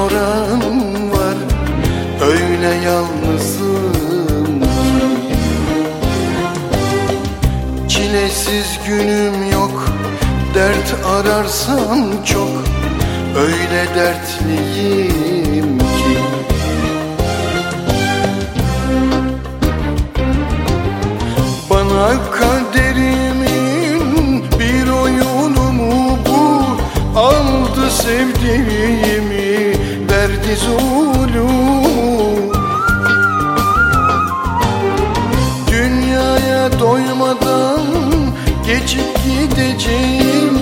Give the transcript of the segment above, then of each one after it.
soran var. Öyle yalnızım. Çilesiz günüm yok. Dert ararsam çok. Öyle dertliyim ki. Bana kaderimin bir oyunu mu bu Aldı sevdiğimi zulüm Dünyaya doymadan geçip gideceğim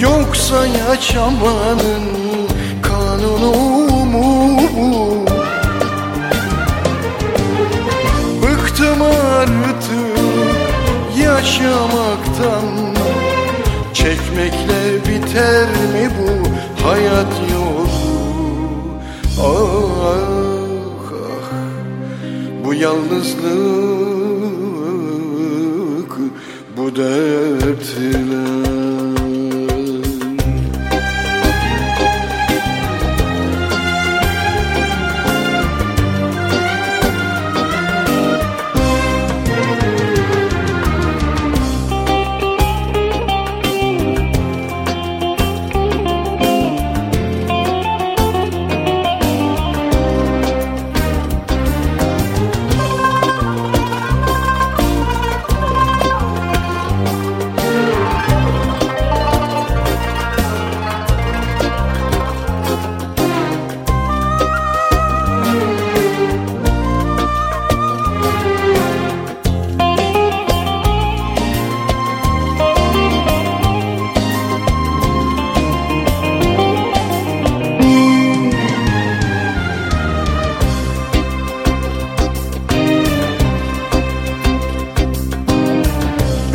Yoksa yaşamanın kanunu mu bu? Bıktım artık yaşamaktan Çekmekle biter mi bu hayat Ah ah bu yalnızlık bu dertler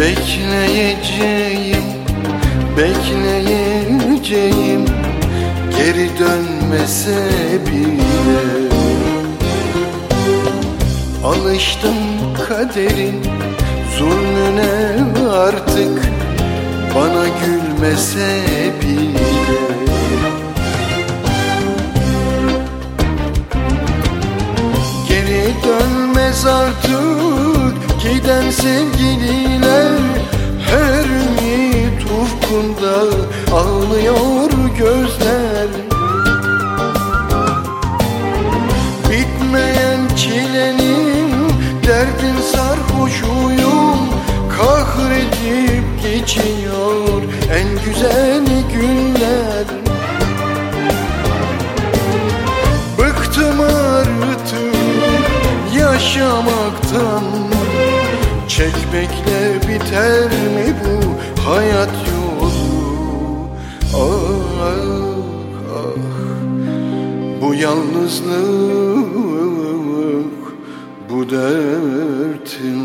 Bekleyeceğim, bekleyeceğim Geri dönmese bile. Alıştım kaderin zulmüne artık Bana gülmese bile. Geri dönmez artık giden sevgililer Her ümit ufkunda ağlıyor gözler. Bitmeyen çilenin derdin sarhoşuyum Kahredip geçiyor en güzel Çekmekle biter mi bu hayat yolu? Ah ah bu yalnızlık bu dertler